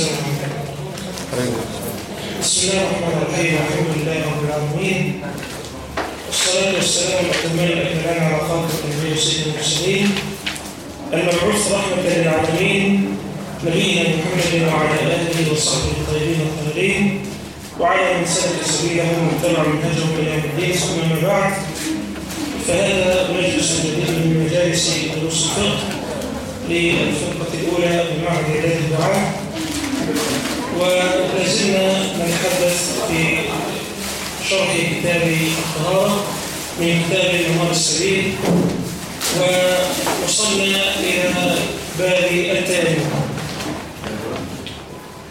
السلام عليكم بسم الله الرحمن الرحيم الحمد لله رب العالمين والصلاة والسلام الأكمال الأكملان على خاتم النبي وسيد المرسلين المبعوث رحمة للعالمين نبينا محمد وعلى آله وصحبه الطيبين الطاهرين وعلى من سلك سبيلهم واتبع منهجهم إلى يوم الدين ثم ما بعد فهذا مجلس جديد من مجالس دروس الفقه للفرقة الأولى بمعهد إعداد الدعاء ولازلنا نتحدث في شرح كتاب الطهارة من كتاب المنار السبيل ووصلنا إلى باب التيمم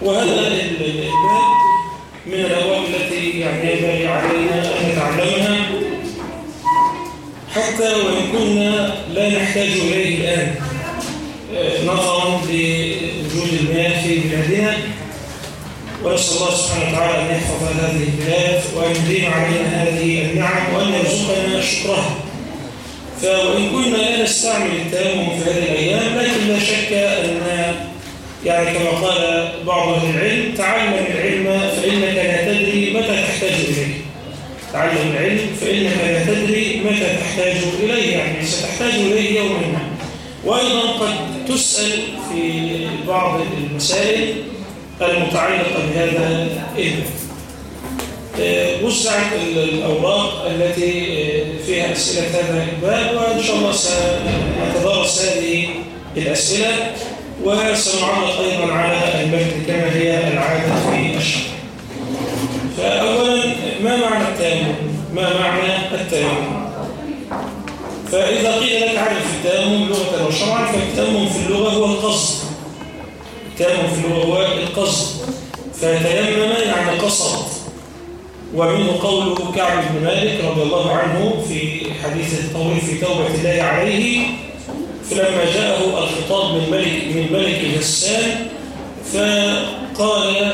وهذا الباب من الأبواب التي يعني ينبغي علينا أن نتعلمها. حتى وإن كنا لا نحتاج إليه الآن. نظرا المياه في بلادنا. ونسأل الله سبحانه وتعالى أن يحفظ هذه البلاد وأن يديم علينا هذه النعم وأن يرزقنا شكرها. فوإن كنا لا نستعمل التيمم في هذه الأيام لكن لا شك أن يعني كما قال بعض أهل العلم تعلم العلم فإنك لا تدري متى تحتاج إليه. تعلم العلم فإنك لا تدري متى تحتاج إليه يعني ستحتاج إليه يوما. ما وأيضا قد تسأل في بعض المسائل المتعلقة بهذا العلم وزعت الأوراق التي فيها أسئلة هذا الباب وإن شاء الله سنتدرس هذه الأسئلة وسنعلق أيضا على المتن كما هي العادة في الشرح فأولا ما معنى التيمم؟ ما معنى التيمم؟ فإذا قيل لك عرف التيمم لغة وشرعا فالتيمم في اللغة هو القصد. التيمم في اللغة هو القصد. فتيمم يعني قصد. ومنه قول كعب بن مالك رضي الله عنه في حديثه الطويل في توبة الله عليه فلما جاءه الخطاب من ملك من ملك غسان فقال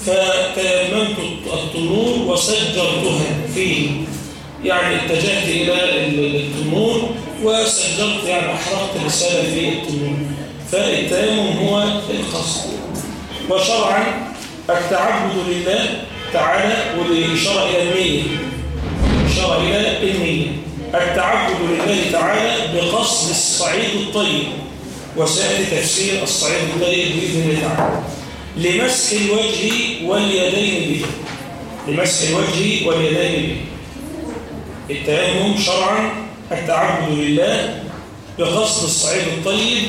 فتيممت التنور وسجرتها فيه. يعني اتجهت إلى التنور وسجرت يعني أحرقت رسالة في التنور فالتيمم هو القصد. وشرعا التعبد لله تعالى والإشارة إلى النية إشارة إلى النية التعبد لله تعالى بقصد الصعيد الطيب. وسائل تفسير الصعيد الطيب بإذن الله تعالى. لمسح الوجه واليدين به. لمسح الوجه واليدين به. التيمم شرعا التعبد لله بقصد الصعيد الطيب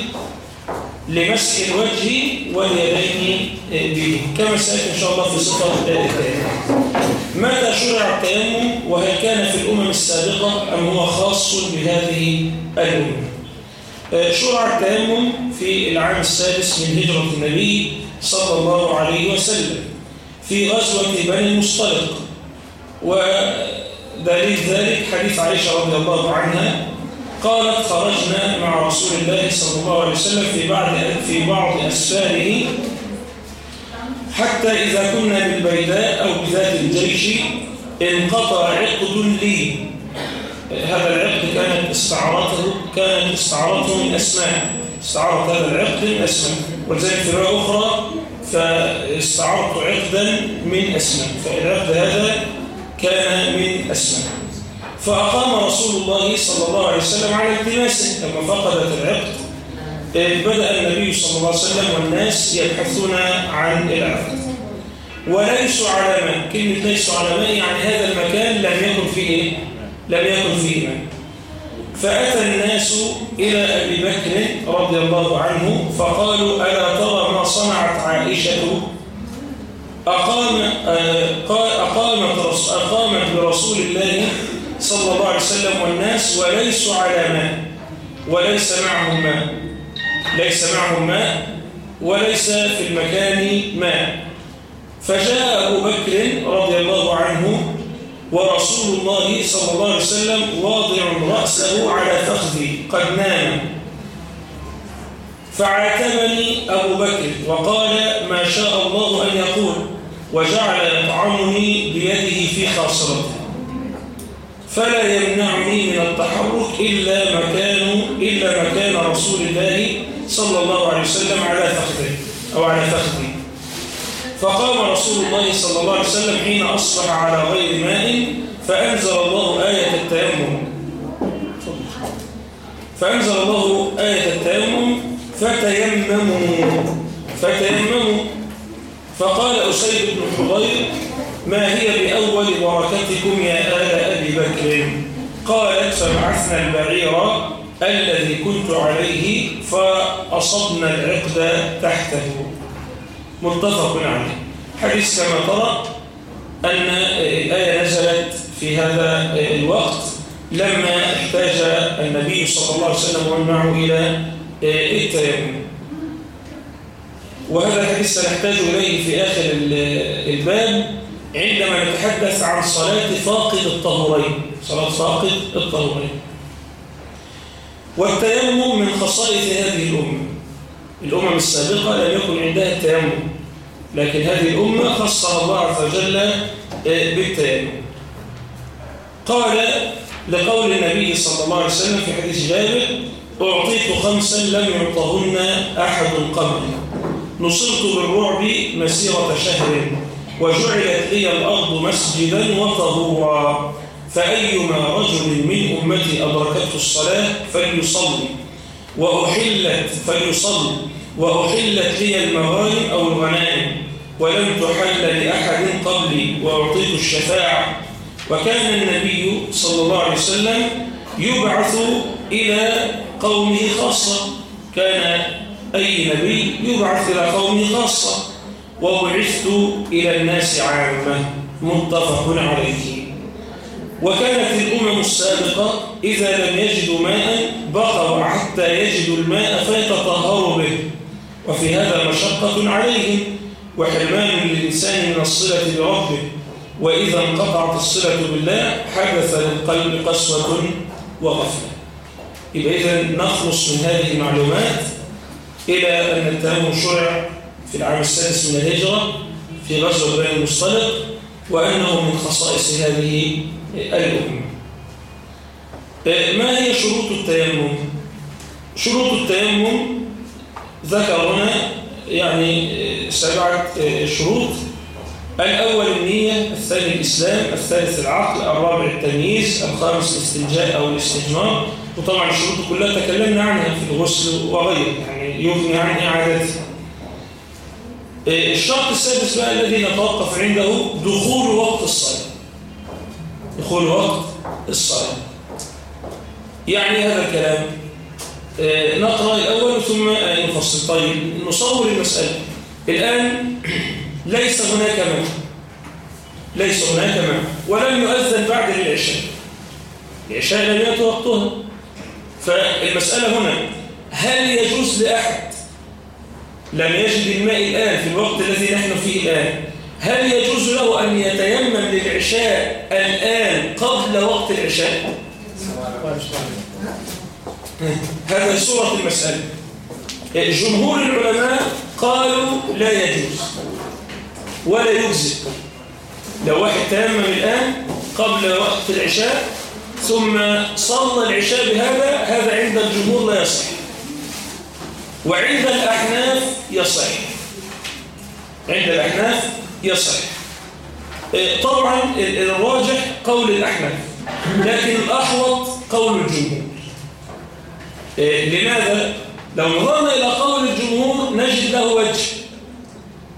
لمسح الوجه واليدين به كما سيأتي إن شاء الله في صفة التيمم متى شرع التيمم وهل كان في الأمم السابقة أم هو خاص بهذه الأمم؟ شرع التيمم في العام السادس من هجرة النبي صلى الله عليه وسلم في غزوة بني المصطلق. ودليل ذلك حديث عائشة رضي الله عنها قالت خرجنا مع رسول الله صلى الله عليه وسلم في بعض في بعض أسفاره حتى إذا كنا بالبيداء أو بذات الجيش انقطع عقد لي. هذا العقد كانت استعارته كانت استعارته من أسماء. استعارت هذا العقد من أسماء. ولذلك في رواية أخرى فاستعرت عقدا من أسماء. فالعقد هذا كان من أسماء. فأقام رسول الله صلى الله عليه وسلم على التماسه لما فقدت العقد بدأ النبي صلى الله عليه وسلم والناس يبحثون عن العقد. وليسوا على ماء كلمة ليسوا على ماء يعني هذا المكان لم يكن فيه إيه؟ لم يكن فيه ماء فأتى الناس إلى أبي بكر رضي الله عنه فقالوا ألا ترى ما صنعت عائشة أقام أقامت أقامت برسول الله صلى الله عليه وسلم والناس وليسوا على ماء وليس معهم ماء ليس معهم ماء وليس في المكان ماء. فجاء أبو بكر رضي الله عنه ورسول الله صلى الله عليه وسلم واضع رأسه على فخذي قد نام. فعاتبني أبو بكر وقال ما شاء الله أن يقول وجعل يطعمني بيده في خاصرته. فلا يمنعني من التحرك إلا مكان إلا مكان رسول الله صلى الله عليه وسلم على فخذه أو على فخذي فقام رسول الله صلى الله عليه وسلم حين أصبح على غير ماء فأنزل الله آية التيمم. فأنزل الله آية التيمم فتيمموا. فتيمموا. فقال أسيد بن حضير ما هي بأول بركتكم يا آل أبي بكر؟ قالت فبعثنا البعير الذي كنت عليه فأصبنا العقد تحته. متفق عليه. حديث كما ترى أن الآية نزلت في هذا الوقت لما احتاج النبي صلى الله عليه وسلم ومعه إلى التيمم وهذا الحديث سنحتاج إليه في آخر الباب عندما نتحدث عن صلاة فاقد الطهورين. صلاة فاقد الطهورين. والتيمم من خصائص هذه الأمة. الأمم السابقة لم يكن عندها التيمم لكن هذه الأمة خصها الله عز وجل آه، بالتيمم. قال لقول النبي صلى الله عليه وسلم في حديث جابر أعطيت خمسا لم يعطهن أحد قبلي نصرت بالرعب مسيرة شهر وجعلت لي الأرض مسجدا وطهورا. فأيما رجل من أمتي أدركته الصلاة فليصلي وأحلت فليصلي وأحلت لي المغانم أو الغنائم ولم تحل لأحد قبلي وأعطيت الشفاعة. وكان النبي صلى الله عليه وسلم يبعث إلى قومه خاصة. كان أي نبي يبعث إلى قومه خاصة. وبعثت إلى الناس عامة. متفق عليه. وكانت الأمم السابقة إذا لم يجدوا ماء بقوا حتى يجدوا الماء فيتطهروا به. وفي هذا مشقة عليهم. وحرمان للإنسان من الصلة بربه. وإذا انقطعت الصلة بالله حدث للقلب قسوة وغفلة. يبقى إذا نخلص من هذه المعلومات إلى أن التهم شرع في العام السادس من الهجرة في غزوة بني المصطلق وأنه من خصائص هذه الأمة. ما هي شروط التيمم؟ شروط التيمم ذكر هنا يعني سبعة شروط. الأول النية الثاني الإسلام الثالث العقل الرابع التمييز الخامس الاستنجاء أو الاستجمار وطبعا الشروط كلها تكلمنا عنها في الغسل وغيره يعني يغني عن إعادتها الشرط السادس بقى الذي نتوقف عنده دخول وقت الصلاة. دخول وقت الصلاة. يعني هذا الكلام. نقرأ الأول ثم نفصل. طيب نصور المسألة. الآن ليس هناك منع ليس هناك منع ولم يؤذن بعد العشاء. العشاء لم يأتي وقتها. فالمسألة هنا هل يجوز لأحد لم يجد الماء الآن في الوقت الذي نحن فيه الآن؟ هل يجوز له أن يتيمم للعشاء الآن قبل وقت العشاء؟ هذا صورة المسألة. جمهور العلماء قالوا لا يجوز ولا يجزئ. لو واحد تيمم الآن قبل وقت العشاء ثم صلى العشاء بهذا هذا عند الجمهور لا يصح. وعند الأحناف يصح. عند الأحناف يصح. طبعا الراجح قول الأحناف لكن الأحوط قول الجمهور. لماذا؟ لو نظرنا إلى قول الجمهور نجد له وجه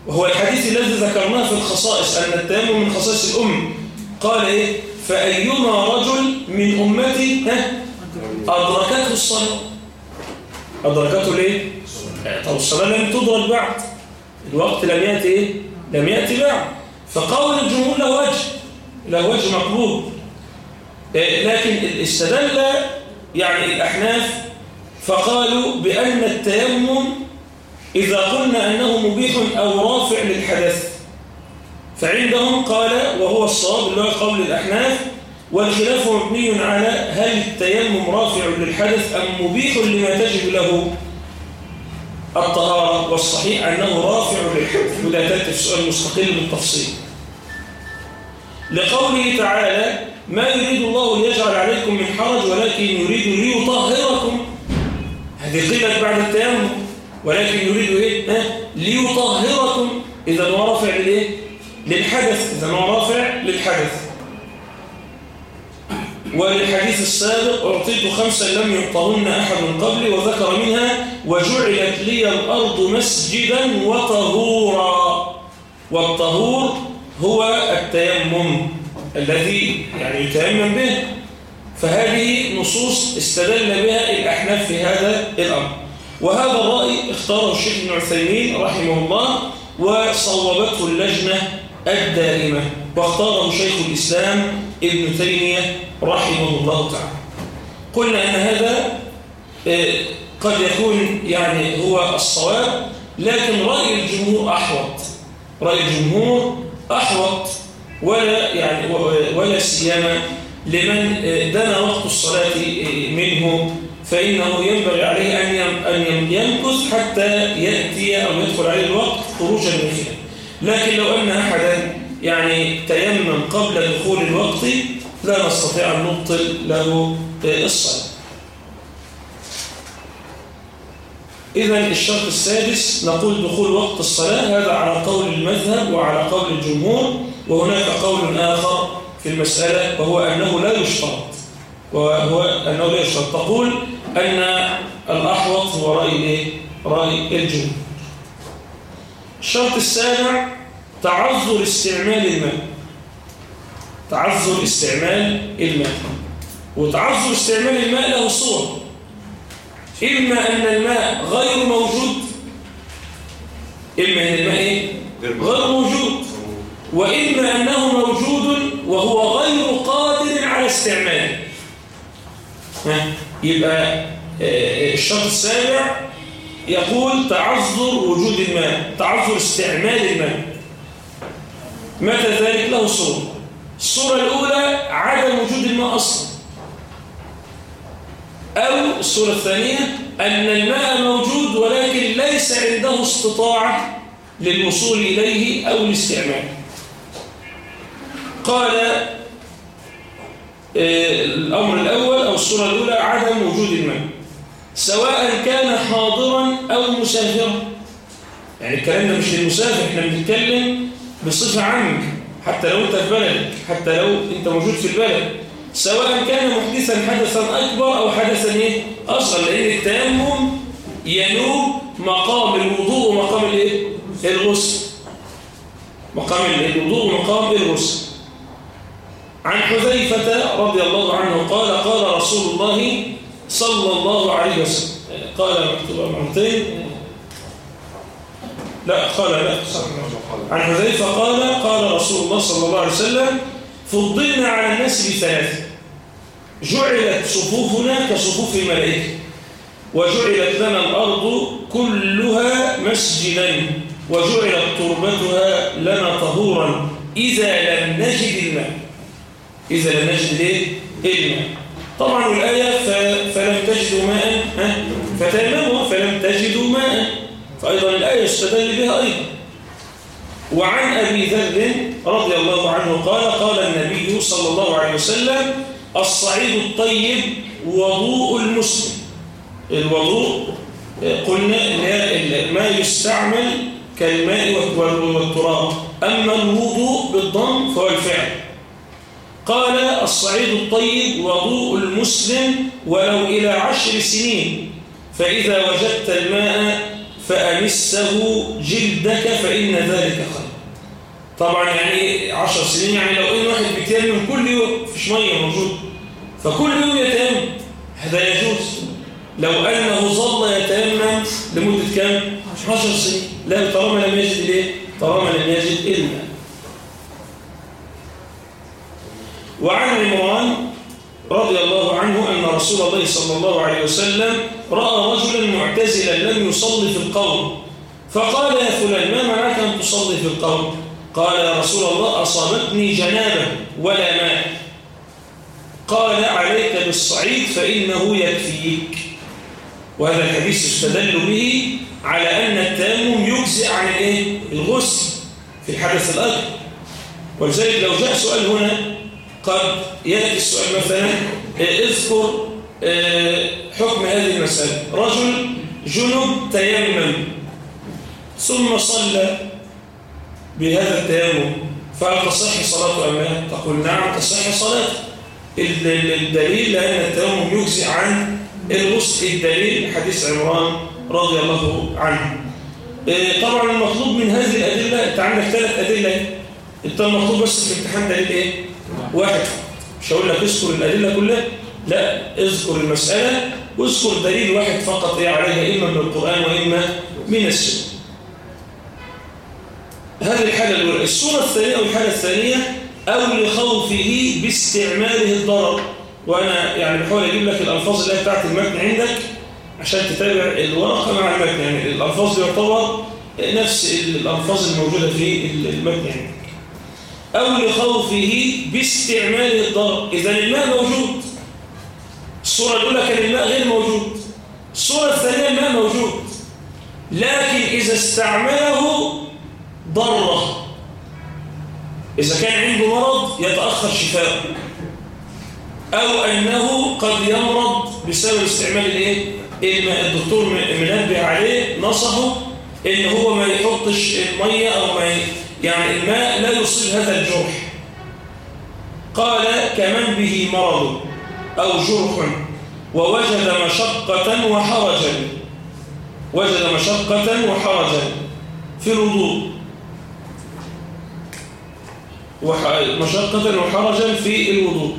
وهو الحديث الذي ذكرناه في الخصائص أن التيمم من خصائص الأم قال إيه؟ فأيما رجل من أمتي أدركته الصلاة. أدركته ليه؟ طب الصلاة لم تدرك بعد. الوقت لم يأتي إيه؟ لم يأتي بعد. فقول الجمهور له وجه له وجه مقبول. لكن استدل يعني الأحناف فقالوا بأن التيمم إذا قلنا أنه مبيح أو رافع للحدث. فعندهم قال وهو الصواب اللي هو قول الأحناف والخلاف مبني على هل التيمم رافع للحدث أم مبيح لما تجب له الطهارة والصحيح أنه رافع للحدث. ولا تأتي في سؤال مستقل بالتفصيل لقوله تعالى ما يريد الله ليجعل عليكم من حرج ولكن يريد ليطهركم. هذه قيلت بعد التيمم. ولكن يريد إيه؟ ليطهركم. إذا رافع للإيه؟ للحدث إذا هو رافع للحدث. وللحديث السابق أعطيت خمسا لم يعطهن أحد قبلي وذكر منها وجعلت لي الأرض مسجدا وطهورا. والطهور هو التيمم الذي يعني يتيمم به. فهذه نصوص استدل بها الأحناف في هذا الأمر. وهذا الرأي اختاره الشيخ ابن عثيمين رحمه الله وصوبته اللجنة الدائمة واختاره شيخ الإسلام ابن تيمية رحمه الله تعالى. قلنا أن هذا آه، قد يكون يعني هو الصواب لكن رأي الجمهور أحوط. رأي الجمهور أحوط ولا يعني ولا سيما لمن آه، دنا وقت الصلاة آه، منه فإنه ينبغي عليه أن يمكث حتى يأتي أو يدخل عليه الوقت خروجا من خلاله لكن لو أن أحدا يعني تيمم قبل دخول الوقت لا نستطيع أن نبطل له الصلاة. إذا الشرط السادس نقول دخول وقت الصلاة هذا على قول المذهب وعلى قول الجمهور وهناك قول آخر في المسألة وهو أنه لا يشترط. وهو أنه لا يشترط. تقول أن الأحوط هو رأي رأي الجمهور. الشرط السابع تعذر استعمال الماء. تعذر استعمال الماء. وتعذر استعمال الماء له صور. إما أن الماء غير موجود إما أن الماء إيه؟ غير موجود. وإما أنه موجود وهو غير قادر على استعماله. يبقى آه، الشرط السابع يقول تعذر وجود الماء تعذر استعمال الماء. متى ذلك؟ له صورة. الصورة الأولى عدم وجود الماء أصلا. أو الصورة الثانية أن الماء موجود ولكن ليس عنده استطاعة للوصول إليه أو الاستعمال. قال آه، الأمر الأول أو الصورة الأولى عدم وجود الماء. سواء كان حاضرا أو مسافرا. يعني الكلام ده مش للمسافر إحنا بنتكلم بصفة عامة حتى لو انت في بلدك حتى لو انت موجود في البلد. سواء كان محدثا حدثا أكبر أو حدثا إيه؟ أصغر لأن التيمم ينوب مقام الوضوء ومقام الإيه؟ الغسل. مقام الوضوء ومقام الغسل. عن حذيفة رضي الله عنه قال قال رسول الله صلى الله عليه وسلم. قال مكتوب مرتين لا قال لا عن حذيفة قال قال رسول الله صلى الله عليه وسلم فضلنا على الناس بثلاث. جعلت صفوفنا كصفوف الملائكة وجعلت لنا الأرض كلها مسجدا وجعلت تربتها لنا طهورا. إذا لم نجد الماء. إذا لم نجد إيه؟ الماء. طبعا الآية فلم تجدوا ماء فتيمموا فلم تجدوا ماء. فأيضا الآية يستدل بها أيضا. وعن أبي ذر رضي الله عنه قال قال النبي صلى الله عليه وسلم الصعيد الطيب وضوء المسلم. الوضوء قلنا ما يستعمل كالماء والتراب. أما الوضوء بالضم فهو الفعل. قال الصعيد الطيب وضوء المسلم ولو إلى عشر سنين فإذا وجدت الماء فأمسه جلدك فإن ذلك خير طبعا يعني عشر سنين يعني لو إن واحد بيتيمم كل يوم فيش مية موجود فكل يوم يتيمم هذا يجوز لو أنه ظل يتيمم لمدة كام؟ عشر سنين لا طالما لم يجد ليه؟ طالما لم يجد إلا وعن عمران رضي الله عنه أن رسول الله صلى الله عليه وسلم رأى رجلا معتزلا لم يصلي في القوم. فقال يا فلان ما معناك أن تصلي في القوم؟ قال يا رسول الله أصابتني جنابة ولا ماء. قال عليك بالصعيد فإنه يكفيك. وهذا الحديث استدل به على أن التيمم يجزئ عن الايه الغسل في الحدث الأكبر. ولذلك لو جاء سؤال هنا قد يأتي السؤال مثلا اذكر آه، حكم هذه المسألة. رجل جنب تيمم. ثم صلى بهذا التيمم. فهل تصح صلاته أم لا؟ تقول نعم تصح صلاته. الدليل لأن التيمم يجزي عن الغسل الدليل حديث عمران رضي الله عنه. إيه، طبعا المطلوب من هذه الأدلة أنت عندك ثلاث أدلة. أنت المطلوب بس في الامتحان دليل إيه؟ واحد. مش هقول لك اذكر الأدلة كلها. لا اذكر المسألة واذكر دليل واحد فقط إيه عليها إما من القرآن وإما من السنة. هذه الحالة الأولى. الصورة الثانية أو الحالة الثانية أو لخوفه باستعماله الضرر. وأنا يعني بحاول أجيب لك الألفاظ اللي بتاعت المتن عندك عشان تتابع الورقة مع المتن. يعني الألفاظ يعتبر نفس الألفاظ الموجودة في المتن عندك. أو لخوفه باستعماله الضرر. إذا الماء موجود. الصورة الأولى كان الماء غير موجود. الصورة الثانية الماء موجود. لكن إذا استعمله ضرة. إذا كان عنده مرض يتأخر شفاءه. أو أنه قد يمرض بسبب استعمال الإيه؟ الدكتور منبه عليه نصحه إن هو ما يحطش المية أو ما يعني الماء لا يصيب هذا الجرح. قال كمن به مرض أو جرح ووجد مشقة وحرجا. وجد مشقة وحرجا في الوضوء. مشقة وحرجا في الوضوء.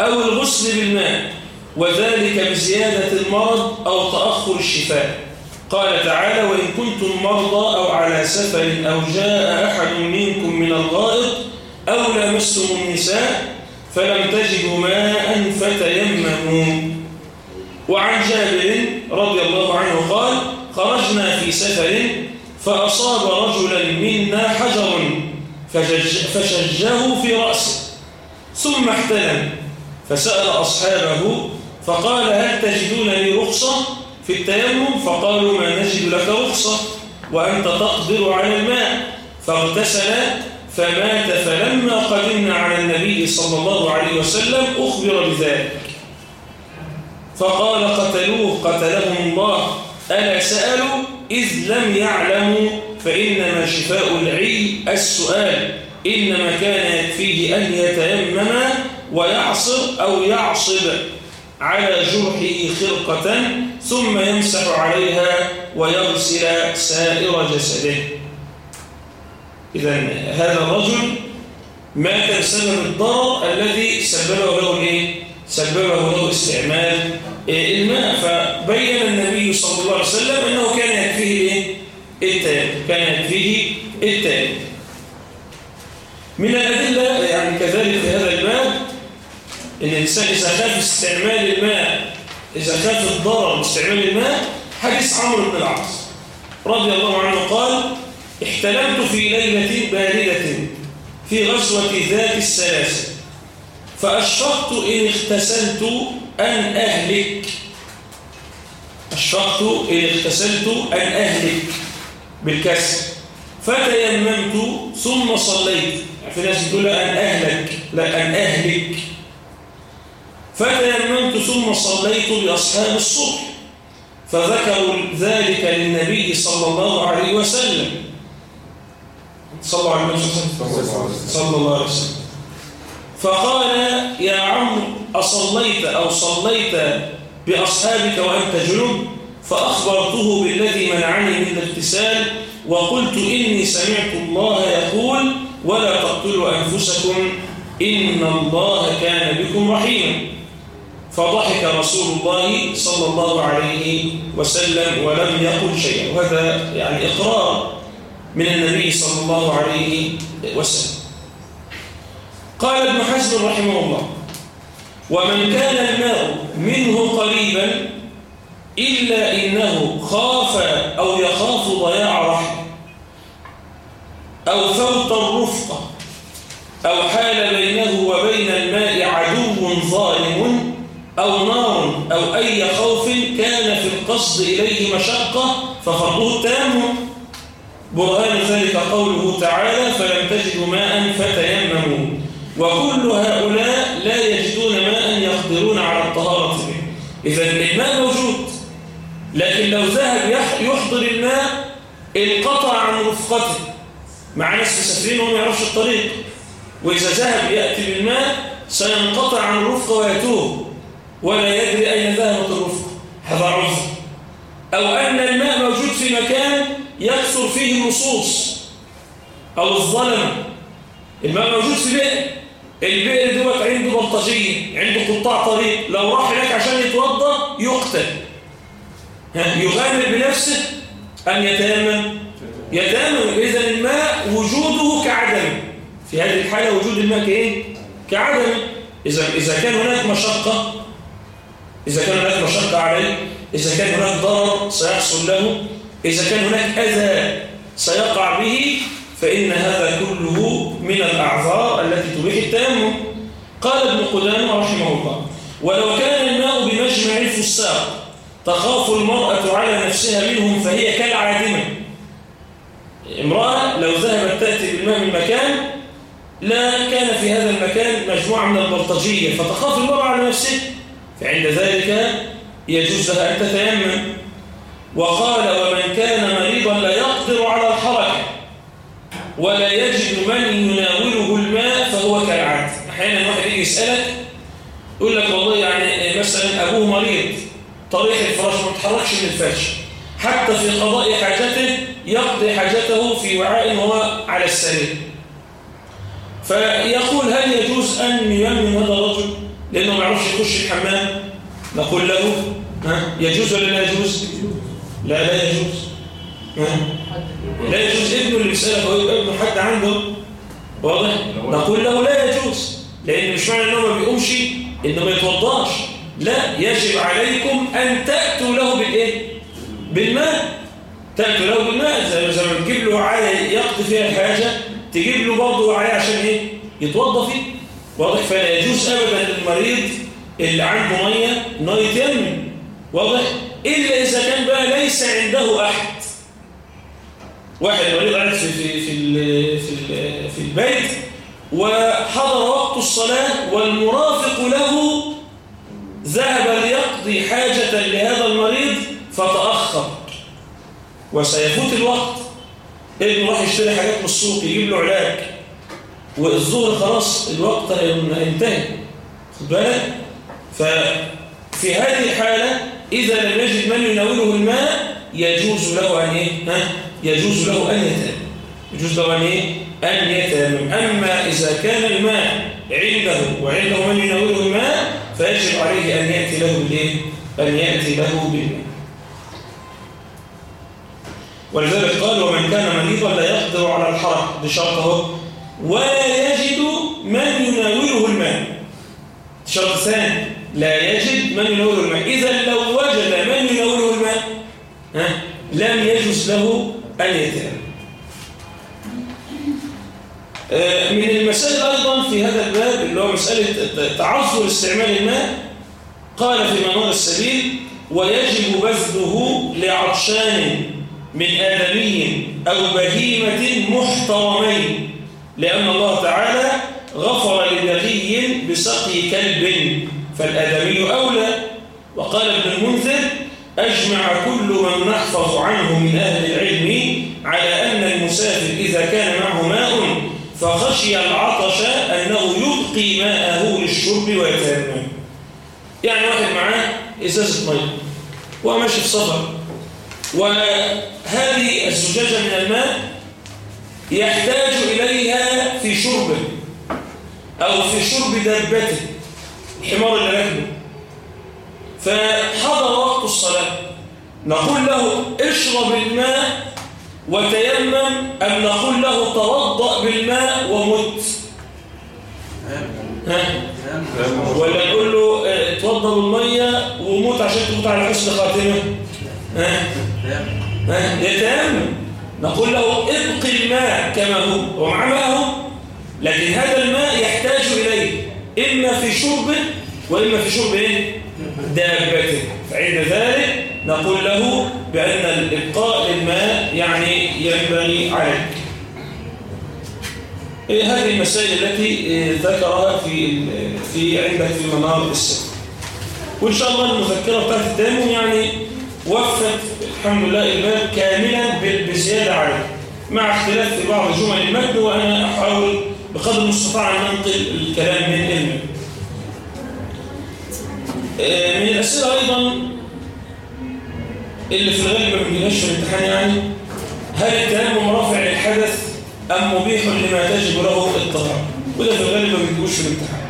أو الغسل بالماء وذلك بزيادة المرض أو تأخر الشفاء. قال تعالى وإن كنتم مرضى أو على سفر أو جاء أحد منكم من الغائط أو لمستم النساء فلم تجدوا ماء فتيمموا. وعن جابر رضي الله عنه قال خرجنا في سفر فأصاب رجلا منا حجر فشجه في رأسه ثم احتلم فسأل أصحابه فقال هل تجدون لي رخصة في التيمم؟ فقالوا ما نجد لك رخصة وأنت تقدر على الماء. فاغتسل فمات فلما قدمنا على النبي صلى الله عليه وسلم أخبر بذلك. فقال قتلوه قتلهم الله. ألا سألوا؟ إذ لم يعلموا فإنما شفاء العي السؤال. إنما كان يكفيه أن يتيمم ويعصر أو يعصب على جرحه خرقة ثم يمسح عليها ويغسل سائر جسده. إذا هذا الرجل مات بسبب الضرر الذي سببه له الايه؟ سببه له استعمال الماء فبين النبي صلى الله عليه وسلم أنه كان يكفيه الايه؟ التام كان يكفيه التام من الأدلة يعني كذلك في هذا الباب إن الإنسان إذا خاف استعمال الماء إذا خاف الضرر باستعمال الماء حديث عمرو بن العاص رضي الله عنه قال احتلمت في ليلة باردة في غزوة ذات السلاسل فأشفقت إن اغتسلت أن أهلك. أشفقت إن اغتسلت أن أهلك بالكسر. فتيممت ثم صليت. في ناس تقول أن أهلك لا أن أهلك. فتيممت ثم صليت بأصحاب الصبح. فذكروا ذلك للنبي صلى الله عليه وسلم. صلى الله عليه وسلم. صلى الله عليه وسلم. فقال يا عمرو أصليت أو صليت بأصحابك وأنت جنوب؟ فأخبرته بالذي منعني من الاغتسال وقلت إني سمعت الله يقول ولا تقتلوا أنفسكم إن الله كان بكم رحيما فضحك رسول الله صلى الله عليه وسلم ولم يقل شيئا. وهذا يعني إقرار. من النبي صلى الله عليه وسلم. قال ابن حزم رحمه الله ومن كان الماء منه قريبا إلا إنه خاف أو يخاف ضياع رحمه أو فوت الرفقة أو حال بينه وبين الماء عدو ظالم أو نار أو أي خوف كان في القصد إليه مشقة ففرضه التام برهان ذلك قوله تعالى فلم تجدوا ماء فتيمموا. وكل هؤلاء لا يجدون ماء يقدرون على الطهارة به. إذا الماء موجود لكن لو ذهب يحضر الماء انقطع عن رفقته. مع ناس مسافرين وهو ما يعرفش الطريق. وإذا ذهب يأتي بالماء سينقطع عن الرفق ويتوه. ولا يدري أين ذهبت الرفق. هذا عذر. أو أن الماء موجود في مكان يكثر فيه النصوص أو الظلم. الماء موجود في بئر. البئر دوت عنده بلطجية عنده قطاع طريق. لو راح هناك عشان يتوضا يقتل. يغامر بنفسه أم يتيمم؟ يتيمم. إذا الماء وجوده كعدم. في هذه الحالة وجود الماء كإيه؟ كعدم. إذا إذا كان هناك مشقة إذا كان هناك مشقة عليه إذا كان هناك ضرر سيحصل له. إذا كان هناك أذى سيقع به فإن هذا كله من الأعذار التي تبيح التيمم. قال ابن قدامة رحمه الله ولو كان الماء بمجمع الفساق تخاف المرأة على نفسها منهم فهي كالعادمة. امرأة لو ذهبت تأتي بالماء من مكان لا كان في هذا المكان مجموعة من البلطجية فتخاف المرأة على نفسها فعند ذلك يجوز لها أن تتيمم. وقال ومن كان مريضا لا يقدر على الحركة ولا يجد من يناوله الماء فهو كالعاد أحيانا واحد يجي يسألك يقول لك والله يعني مثلا أبوه مريض طريح الفراش ما تحركش من الفرش. حتى في قضاء حاجته يقضي حاجته في وعاء وهو على السرير. فيقول هل يجوز أن يمن هذا الرجل؟ لأنه ما يعرفش يخش الحمام. نقول له ها يجوز ولا لا يجوز؟ لا لا يجوز. ها لا يجوز. ابنه اللي بيسألك هو ابنه حد عنده. واضح؟ نقول له لا يجوز لأن مش معنى أنه ما بيقومش إنه ما يتوضاش. لا يجب عليكم أن تأتوا له بالإيه؟ بالماء. تأتوا له بالماء. زي ما تجيب له وعاية يقضي فيها الحاجة تجيب له برضه وعاية عشان إيه؟ يتوضى فيه. واضح؟ فلا يجوز أبدا للمريض اللي عنده مية إنه يتيمم واضح؟ إلا إذا كان بقى ليس عنده أحد. واحد مريض قاعد في في في في, في البيت وحضر وقت الصلاة والمرافق له ذهب ليقضي حاجة لهذا المريض فتأخر. وسيفوت الوقت. ابنه راح يشتري حاجات من السوق يجيب له علاج. والظهر خلاص الوقت انتهى خد بالك؟ ففي هذه الحالة إذا لم يجد من يناوله الماء يجوز له أن إيه؟ يجوز له أن يتيمم يجوز له أن إيه؟ أن يتيمم أما إذا كان الماء عنده وعنده من يناوله الماء فيجب عليه أن يأتي له بالإيه؟ أن يأتي له بالماء ولذلك قال ومن كان مريضا لا يقدر على الحركة بشرطه ولا يجد من يناوله الماء شرط ثاني لا يجد من يناوله الماء إذا لو وجد من يناوله الماء ها لم يجوز له أن يتيمم من المسائل أيضا في هذا الباب اللي هو مسألة تعذر استعمال الماء قال في منار السبيل ويجب بذله لعطشان من آدمي أو بهيمة محترمين لأن الله تعالى غفر لبغي بسقي كلب فالآدمي أولى. وقال ابن المنذر أجمع كل من نحفظ عنه من أهل العلم على أن المسافر إذا كان معه ماء فخشي العطش أنه يبقي ماءه للشرب ويتيمم يعني واحد معاه إزازة مية وماشي في سفر. وهذه الزجاجة من الماء يحتاج إليها في شربه أو في شرب دابته الحمار اللي راكبه فحضر وقت الصلاة. نقول له اشرب الماء وتيمم أم نقول له توضأ بالماء ومت. ها؟ ولا نقول له اتوضى بالمية وموت عشان تموت على حسن خاتمة. ها؟ ها؟ يتيمم نقول له ابقي الماء كما هو ومع لكن هذا الماء يحتاج إليه. إما في شربه وإما في شرب إيه؟ دابته فعند ذلك نقول له بأن الإبقاء للماء يعني ينبغي عليك إيه هذه المسائل التي إيه ذكرها في في عندك في منار السنة وإن شاء الله المذكرة بتاعت التيمم يعني وفت الحمد لله الباب كاملا بزيادة عليه. مع اختلاف في بعض جمل المتن وأنا أحاول بقدر المستطاع أن أنقل الكلام من آه، من الأسئلة أيضا اللي في الغالب ما بنجيبهاش في الامتحان يعني. هل التيمم رافع للحدث أم مبيح لما تجب له الطهارة وده في الغالب ما بنجيبوش في الامتحان.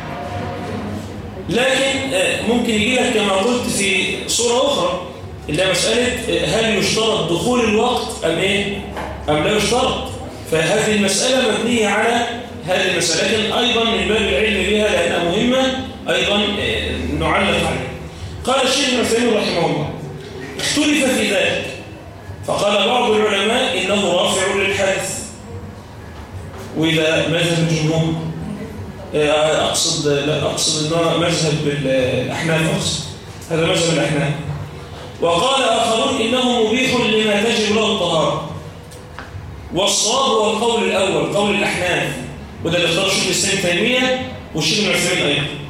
لكن آه، ممكن يجي لك كما قلت في صورة أخرى اللي هي مسألة آه، هل يشترط دخول الوقت أم إيه؟ أم لا يشترط. فهذه المسألة مبنية على هذه المسألة لكن أيضا من باب العلم بها لأنها مهمة أيضا نعلق عليه. قال الشيخ ابن رحمه الله اختلف في ذلك. فقال بعض العلماء إنه رافع للحدث وإذا مذهب الجمهور آه، أقصد لا أقصد أنه مذهب الأحناف أقصد. هذا مذهب الأحناف. وقال آخرون إنه مبيح لما تجب له الطهارة. والصواب هو القول الأول قول الأحناف. وده اللي اختار شيخ الإسلام تيمية والشيخ ابن عثيمين أيضا.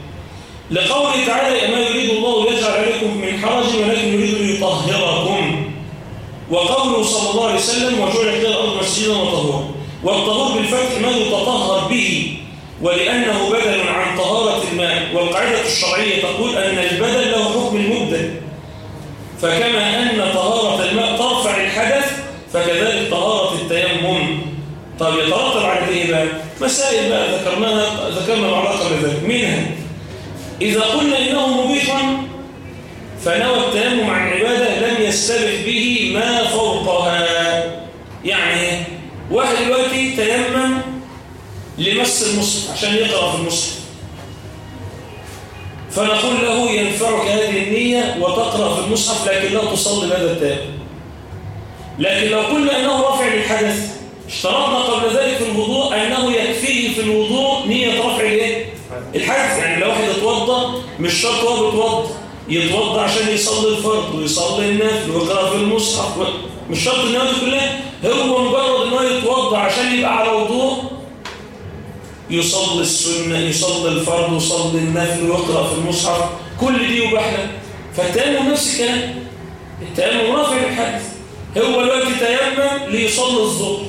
لقوله تعالى ما يريد الله يجعل عليكم من حرج ولكن يريد ليطهركم. وقوله صلى الله عليه وسلم وجعل إلى الأرض مسجدا وطهورا. والطهور بالفتح ما يتطهر به ولأنه بدل عن طهارة الماء. والقاعدة الشرعية تقول أن البدل له حكم المبدل. فكما أن طهارة الماء ترفع الحدث فكذلك طهارة التيمم. طيب يترتب على إيه بقى مسائل بقى ذكرناها ذكرنا بعضها قبل ذلك منها إذا قلنا إنه مبيح فنوى التيمم عن عبادة لم يستبح به ما فوقها. يعني واحد دلوقتي تيمم لمس المصحف عشان يقرأ في المصحف فنقول له ينفعك هذه النية وتقرأ في المصحف لكن لا تصلي بهذا التيمم. لكن لو قلنا أنه رافع للحدث اشترطنا قبل ذلك في الوضوء أنه يكفيه في الوضوء نية رفع؟ الحدث يعني لو واحد اتوضى مش شرط هو بيتوضى يتوضى عشان يصلي الفرض ويصلي النفل ويقرأ في المصحف. مش شرط النوم كلها. هو مجرد انه يتوضى عشان يبقى على وضوء يصلي السنة يصلي الفرض ويصلي النفل ويقرأ في المصحف. كل دي يباح فالتيمم نفس الكلام. التيمم رافع الحدث هو الوقت تيمم ليصلي الظهر.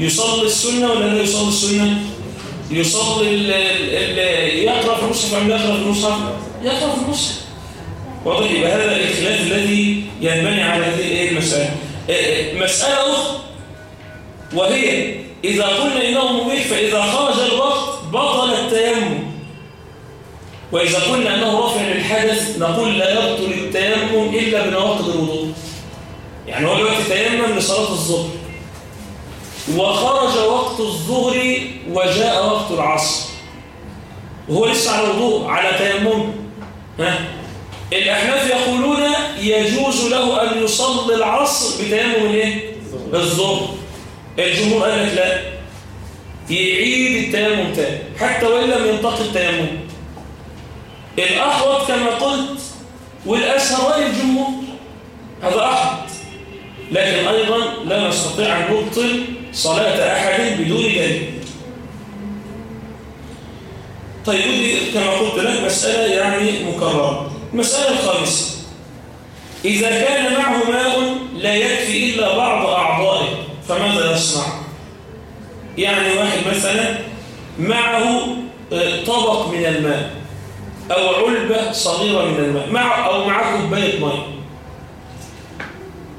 يصلي السنة ولا لا يصلي السنة؟ يصلي يقرأ في المصحف أم يقرأ في المصحف يقرأ في المصحف واضح يبقى هذا الخلاف الذي ينبني على هذه المسألة؟ مسألة أخرى. وهي إذا قلنا إنه مبيح فإذا خرج الوقت بطل التيمم. وإذا قلنا أنه رافع للحدث نقول لا يبطل التيمم إلا بنواقض الوضوء. يعني هو دلوقتي تيمم لصلاة الظهر. وخرج وقت الظهر وجاء وقت العصر. وهو لسه على وضوء على تيمم. ها؟ الأحناف يقولون يجوز له أن يصلي العصر بتيمم الإيه؟ الظهر. الجمهور قال لك لا. يعيد التيمم تاني حتى وإن لم ينتقل التيمم. الأحوط كما قلت والأسهل رأي الجمهور؟ هذا أحد لكن أيضا لا نستطيع أن نبطل صلاة أحد بدون دليل. طيب ودي كما قلت لك مسألة يعني مكررة. المسألة الخامسة. إذا كان معه ماء لا يكفي إلا بعض أعضائه فماذا يصنع؟ يعني واحد مثلا معه آه، طبق من الماء أو علبة صغيرة من الماء مع أو معه كوباية ماء.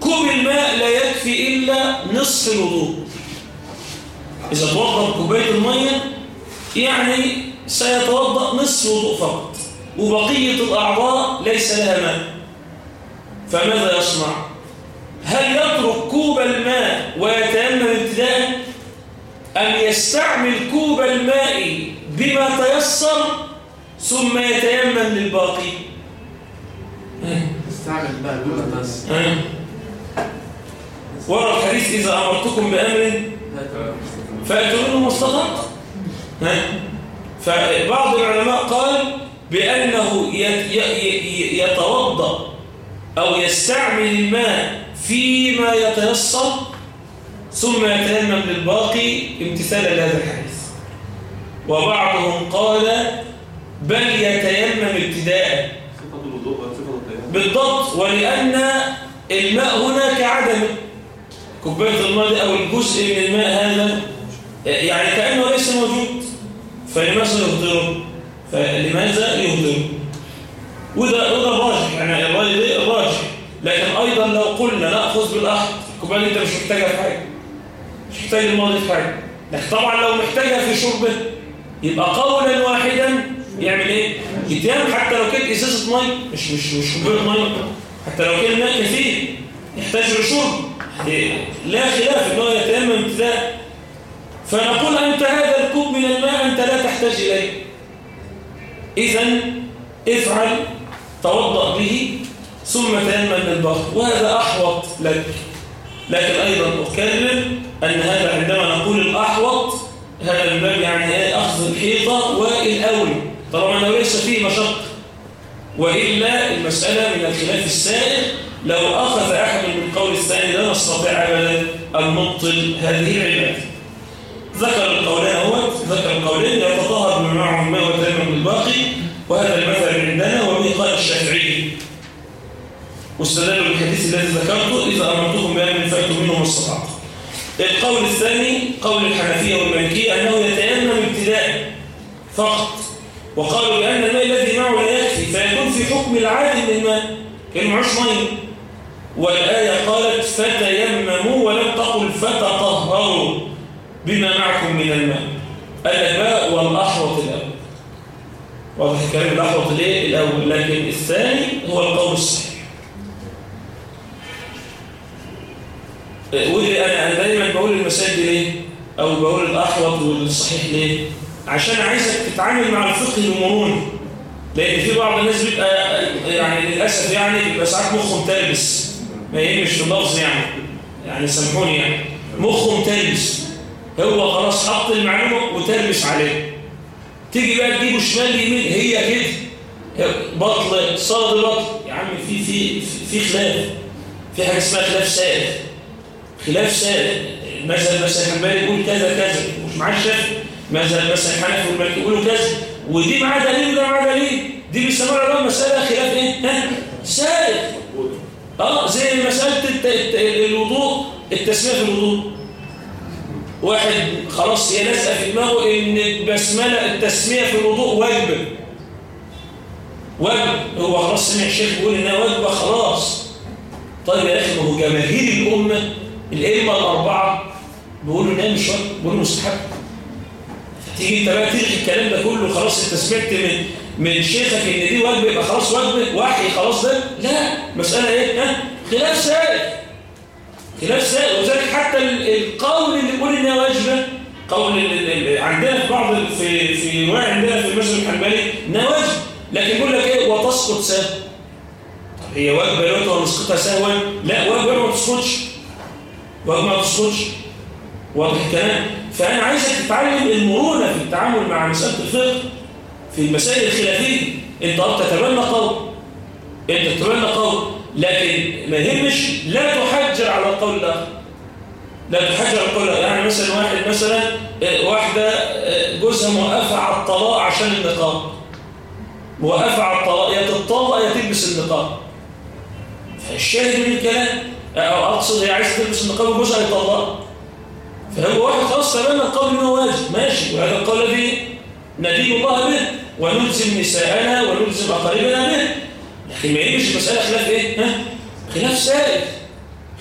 كوب الماء لا يكفي إلا نصف الوضوء. إذا توضأ كوباية المية يعني سيتوضأ نصف وضوء فقط. وبقية الأعضاء ليس لها ماء. فماذا يصنع؟ هل يترك كوب الماء ويتيمم ابتداء؟ أم يستعمل كوب الماء بما تيسر ثم يتيمم للباقي؟ استعمل بقى بس ورد الحديث إذا أمرتكم بأمر فأتوا منه ما فبعض العلماء قال بأنه يتوضأ أو يستعمل الماء فيما يتيسر ثم يتيمم للباقي امتثالا لهذا الحديث. وبعضهم قال بل يتيمم ابتداء بالضبط ولأن الماء هنا كعدمه كوباية الماء دي أو الجزء من الماء هذا يعني كأنه ليس موجود. فلماذا يهدره فلماذا يهدره وده وده الراجح يعني الراي ده الراجح لكن أيضا لو قلنا نأخذ بالأحد الكوباية أنت مش محتاجها في حاجة. مش محتاج الماضي في حاجة. لكن طبعا لو محتاجها في شربة يبقى قولا واحدا يعمل إيه؟ يتيام. حتى لو كانت إزازة ميه مش مش مش كوباية ميه حتى لو كان الماء كثير يحتاج لشرب. لا خلاف ان هو يتيمم ابتداء فنقول أنت هذا الكوب من الماء أنت لا تحتاج إليه. اذا افعل توضأ به ثم تيمم للبحر وهذا أحوط لك. لكن أيضا أكرر أن هذا عندما نقول الأحوط هذا من باب يعني إيه أخذ الحيطة والاولي طالما انه ليس فيه مشقة. وإلا المسألة من الخلاف السائر لو أخذ أحد من القول الثاني لا نستطيع ابدا أن نبطل هذه العبادة. ذكر القولين هو ذكر القولين يتطهر من معهم الماء والتيمم بالباقي وهذا المثل عندنا وبه قال الشافعي. واستدلوا بالحديث الذي ذكرته إذا امرتكم بامر فاتوا منه ما القول الثاني قول الحنفية والمالكية أنه يتيمم ابتداء فقط. وقالوا لأن الماء الذي معه لا يكفي فيكون في حكم العادي من الماء كان معوش ميه والآية قالت فتيمموا ولم تقل فتطهروا بما معكم من الماء. الأباء والأحوط الأول. واضح الكلام الأحوط ليه؟ الأول. لكن الثاني هو القول الصحيح. ودي أنا دايما بقول المسائل ليه؟ أو بقول الأحوط والصحيح ليه؟ عشان عايزك تتعامل مع الفقه المرون لأن في بعض الناس بيبقى يعني للأسف يعني بيبقى ساعات مخهم تلبس. ما في اللفظ يعني. يعني سامحوني يعني. مخهم تلبس هو خلاص حط المعلومة وتلبس عليه. تيجي بقى تجيبه شمال يمين هي كده. بطل صاد بطل. يا عم في في في خلاف. في حاجة اسمها خلاف سائر خلاف سائر مثلا مثلا الحنبلي يقول كذا كذا. مش معاه الشافعي. مثلا مثلا الحنفي والمالكي يقولوا كذا. ودي معاه دليل وده معاه دليل. دي بيسموها بقى مسألة خلاف إيه؟ ها؟ سائر آه زي مسألة الوضوء التسمية في الوضوء. واحد خلاص هي لازقة في دماغه إن البسملة التسمية في الوضوء واجبة. واجب هو خلاص سمع الشيخ بيقول إنها واجبة خلاص. طيب يا أخي ما هو جماهير الأمة الأئمة الأربعة بيقولوا إنها مش واجب بيقولوا مستحب تيجي أنت بقى تلغي الكلام ده كله خلاص انت سمعت من من شيخك إن دي واجبه يبقى خلاص واجبه وحي خلاص ده؟ لا. مسألة إيه؟ ها؟ خلاف سائر خلاف سائر وذلك حتى القول اللي يقول انها واجبه قول عندنا في بعض في في روايه عندنا في المسجد الحنبلي إنها واجب لكن يقول لك إيه؟ وتسقط سهوا طب هي واجبه دلوقتي ولا نسقطها سهوا؟ لا واجبه ما تسقطش. واجبه ما تسقطش. واضح الكلام؟ فأنا عايزك تتعلم المرونة في التعامل مع مسألة الفقه. في المسائل الخلافية. انت تتبنى قول انت تتبنى قول لكن ما يهمش لا تحجر على القول الآخر. لا تحجر على القول يعني مثلا واحد مثلا واحدة جوزها موقفة على الطلاق عشان النقاب. موقفة على الطلاق. يا تطلق يا تلبس النقاب. فالشاهد من الكلام أو أقصد هي عايزة تلبس النقاب وجوزها يطلق فهو واحد خلاص تبنى القول إنه واجب. ماشي. وهذا القول الذي ندين الله به ونلزم نساءنا ونلزم أقاربنا به. لكن ما يجيش المسألة خلاف إيه؟ ها؟ خلاف سائل.